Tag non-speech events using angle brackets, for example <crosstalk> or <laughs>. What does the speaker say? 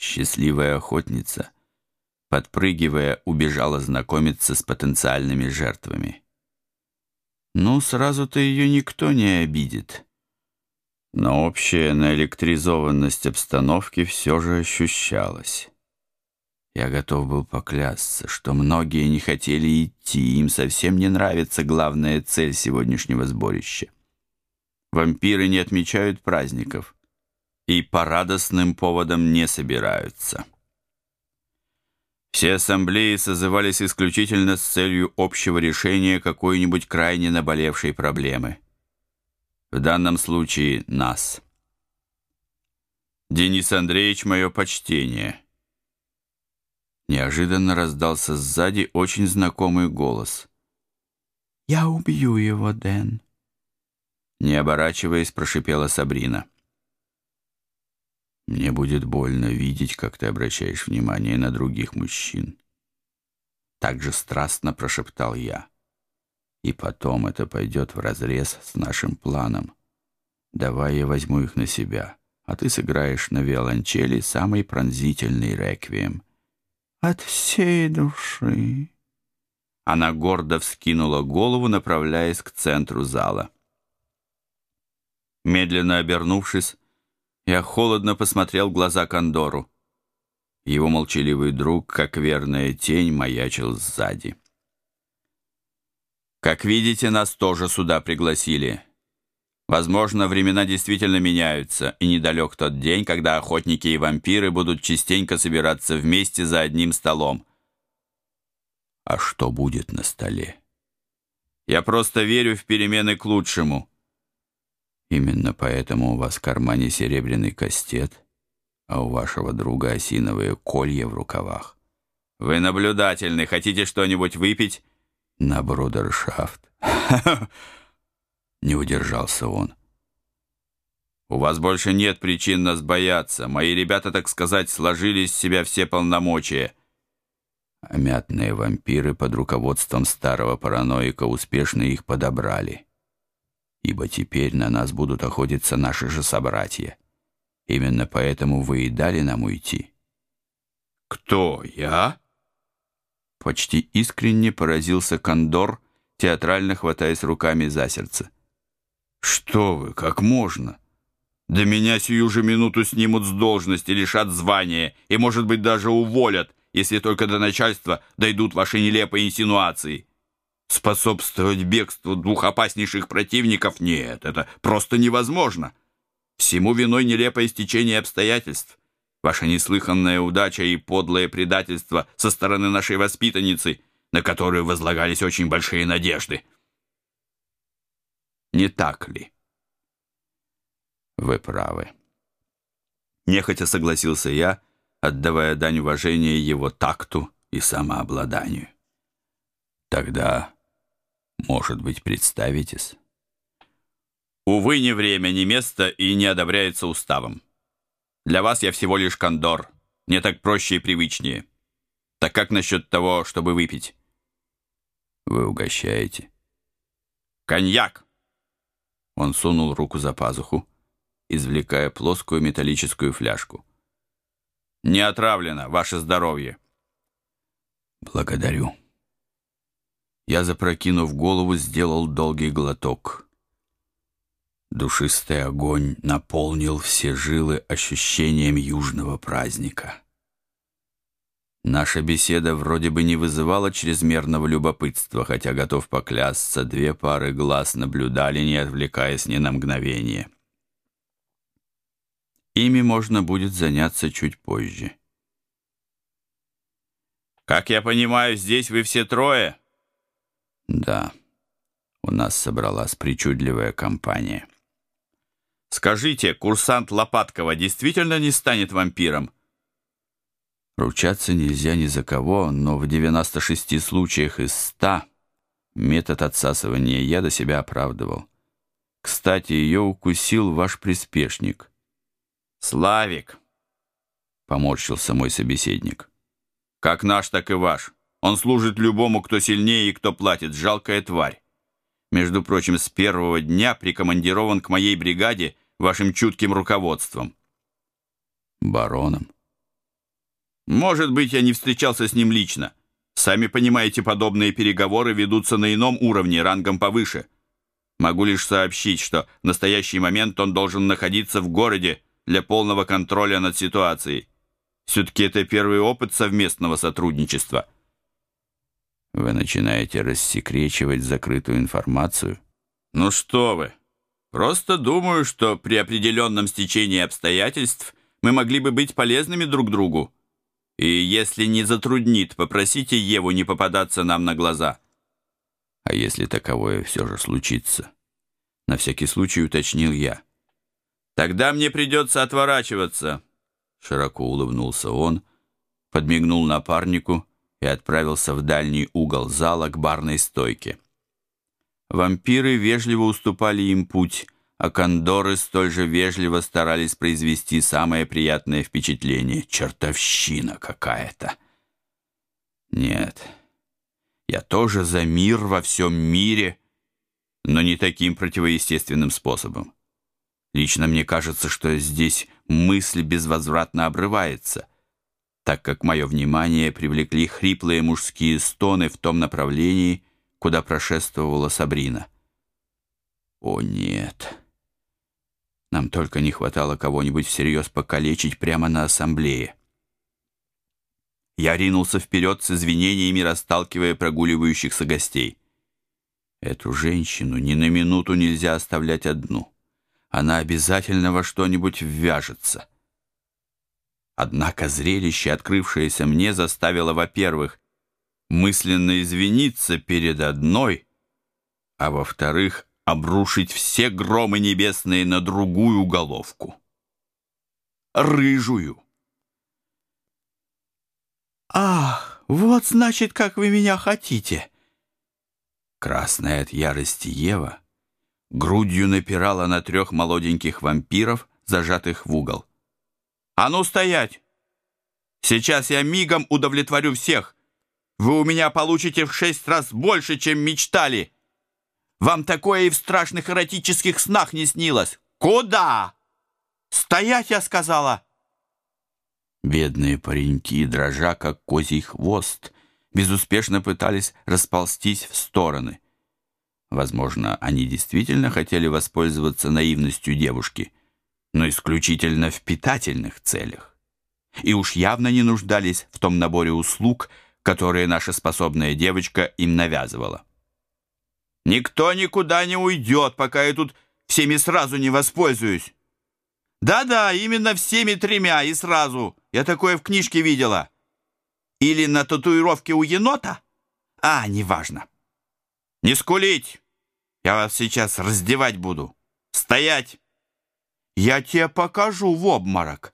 Счастливая охотница, подпрыгивая, убежала знакомиться с потенциальными жертвами. Ну, сразу-то ее никто не обидит. Но общая наэлектризованность обстановки все же ощущалась. Я готов был поклясться, что многие не хотели идти, им совсем не нравится главная цель сегодняшнего сборища. Вампиры не отмечают праздников и по радостным поводам не собираются. Все ассамблеи созывались исключительно с целью общего решения какой-нибудь крайне наболевшей проблемы. В данном случае нас. Денис Андреевич, мое почтение. Неожиданно раздался сзади очень знакомый голос. «Я убью его, Дэн», — не оборачиваясь, прошипела Сабрина. Мне будет больно видеть, как ты обращаешь внимание на других мужчин. Так же страстно прошептал я. И потом это пойдет вразрез с нашим планом. Давай я возьму их на себя, а ты сыграешь на виолончели самый пронзительный реквием. От всей души. Она гордо вскинула голову, направляясь к центру зала. Медленно обернувшись, я холодно посмотрел в глаза Кондору. Его молчаливый друг, как верная тень, маячил сзади. «Как видите, нас тоже сюда пригласили. Возможно, времена действительно меняются, и недалек тот день, когда охотники и вампиры будут частенько собираться вместе за одним столом. А что будет на столе? Я просто верю в перемены к лучшему». Именно поэтому у вас в кармане серебряный кастет, а у вашего друга осиновые колья в рукавах. Вы наблюдательны, хотите что-нибудь выпить? На брудершафт. <laughs> Не удержался он. У вас больше нет причин нас бояться. Мои ребята, так сказать, сложили из себя все полномочия. А мятные вампиры под руководством старого параноика успешно их подобрали ибо теперь на нас будут охотиться наши же собратья. Именно поэтому вы и дали нам уйти». «Кто, я?» Почти искренне поразился Кондор, театрально хватаясь руками за сердце. «Что вы, как можно? Да меня сию же минуту снимут с должности, лишат звания и, может быть, даже уволят, если только до начальства дойдут ваши нелепые инсинуации». Способствовать бегству двух опаснейших противников нет, это просто невозможно. Всему виной нелепое стечение обстоятельств. Ваша неслыханная удача и подлое предательство со стороны нашей воспитанницы, на которую возлагались очень большие надежды. Не так ли? Вы правы. Нехотя согласился я, отдавая дань уважения его такту и самообладанию. Тогда может быть, представитесь? Увы, не время, не место и не одобряется уставом. Для вас я всего лишь кондор. Мне так проще и привычнее. Так как насчет того, чтобы выпить? Вы угощаете. Коньяк! Он сунул руку за пазуху, извлекая плоскую металлическую фляжку. Не отравлено, ваше здоровье. Благодарю. Я, запрокинув голову, сделал долгий глоток. Душистый огонь наполнил все жилы ощущением южного праздника. Наша беседа вроде бы не вызывала чрезмерного любопытства, хотя, готов поклясться, две пары глаз наблюдали, не отвлекаясь ни на мгновение. Ими можно будет заняться чуть позже. «Как я понимаю, здесь вы все трое?» Да, у нас собралась причудливая компания. Скажите, курсант Лопаткова действительно не станет вампиром? Ручаться нельзя ни за кого, но в 96 случаях из 100 метод отсасывания яда себя оправдывал. Кстати, ее укусил ваш приспешник. Славик, поморщился мой собеседник. Как наш, так и ваш. Он служит любому, кто сильнее и кто платит. Жалкая тварь. Между прочим, с первого дня прикомандирован к моей бригаде вашим чутким руководством. Бароном? Может быть, я не встречался с ним лично. Сами понимаете, подобные переговоры ведутся на ином уровне, рангом повыше. Могу лишь сообщить, что в настоящий момент он должен находиться в городе для полного контроля над ситуацией. Все-таки это первый опыт совместного сотрудничества. Вы начинаете рассекречивать закрытую информацию? Ну что вы, просто думаю, что при определенном стечении обстоятельств мы могли бы быть полезными друг другу. И если не затруднит, попросите Еву не попадаться нам на глаза. А если таковое все же случится? На всякий случай уточнил я. Тогда мне придется отворачиваться. Широко улыбнулся он, подмигнул напарнику и отправился в дальний угол зала к барной стойке. Вампиры вежливо уступали им путь, а кондоры столь же вежливо старались произвести самое приятное впечатление. Чертовщина какая-то. Нет, я тоже за мир во всем мире, но не таким противоестественным способом. Лично мне кажется, что здесь мысль безвозвратно обрывается, так как мое внимание привлекли хриплые мужские стоны в том направлении, куда прошествовала Сабрина. О нет! Нам только не хватало кого-нибудь всерьез покалечить прямо на ассамблее. Я ринулся вперед с извинениями, расталкивая прогуливающихся гостей. Эту женщину ни на минуту нельзя оставлять одну. Она обязательно во что-нибудь ввяжется. Однако зрелище, открывшееся мне, заставило, во-первых, мысленно извиниться перед одной, а во-вторых, обрушить все громы небесные на другую головку. Рыжую. «Ах, вот значит, как вы меня хотите!» Красная от ярости Ева грудью напирала на трех молоденьких вампиров, зажатых в угол. «А ну стоять! Сейчас я мигом удовлетворю всех! Вы у меня получите в шесть раз больше, чем мечтали!» Вам такое и в страшных эротических снах не снилось. Куда? Стоять, я сказала. Бедные пареньки, дрожа как козий хвост, безуспешно пытались расползтись в стороны. Возможно, они действительно хотели воспользоваться наивностью девушки, но исключительно в питательных целях. И уж явно не нуждались в том наборе услуг, которые наша способная девочка им навязывала. Никто никуда не уйдет, пока я тут всеми сразу не воспользуюсь. Да-да, именно всеми тремя и сразу. Я такое в книжке видела. Или на татуировке у енота? А, неважно. Не скулить. Я вас сейчас раздевать буду. Стоять. Я тебе покажу в обморок.